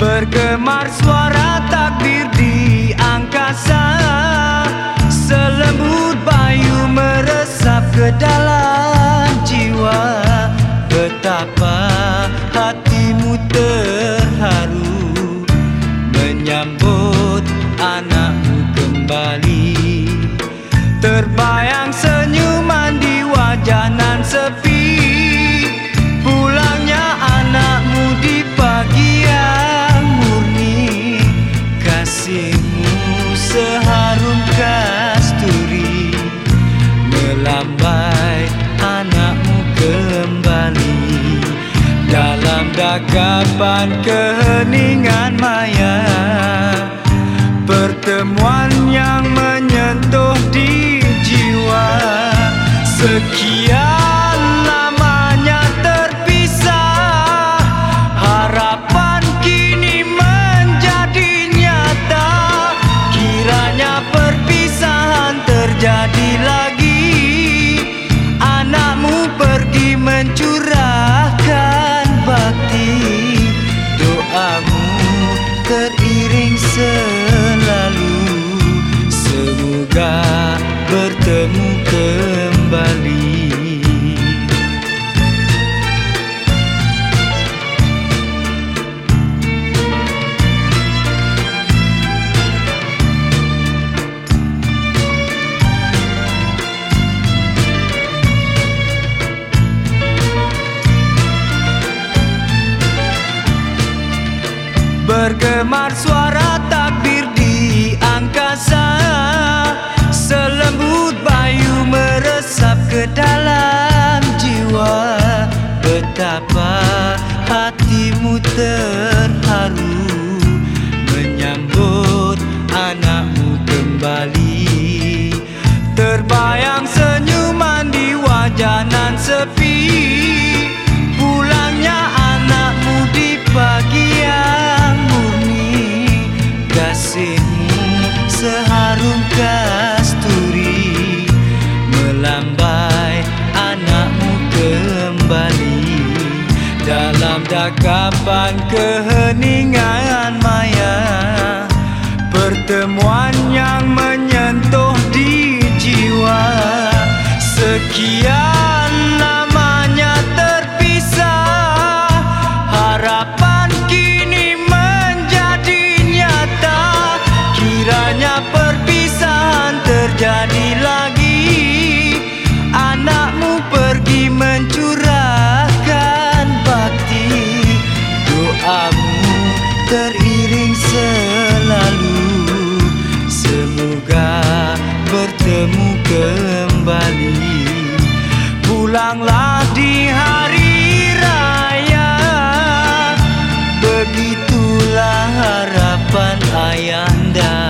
Bergemar suara takbir di angkasa. Selembut bayu meresap ke dalam jiwa. Betapa hatimu terharu. Menyambut anakmu kembali. Terbayang senyuman dagapan keheningan maya Pertemuan yang menyentuh di jiwa. Sekian lamanya Bergemar suara takbir di angkasa. Selembut bayu meresap ke dalam jiwa. Betapa hatimu terharu Menyambut anakmu kembali. Terbayang senyuman di wajah nan sepi dalam dakapan keheningan maya. Pertemuan yang kembali. Pulanglah di hari raya. Begitulah harapan ayah dan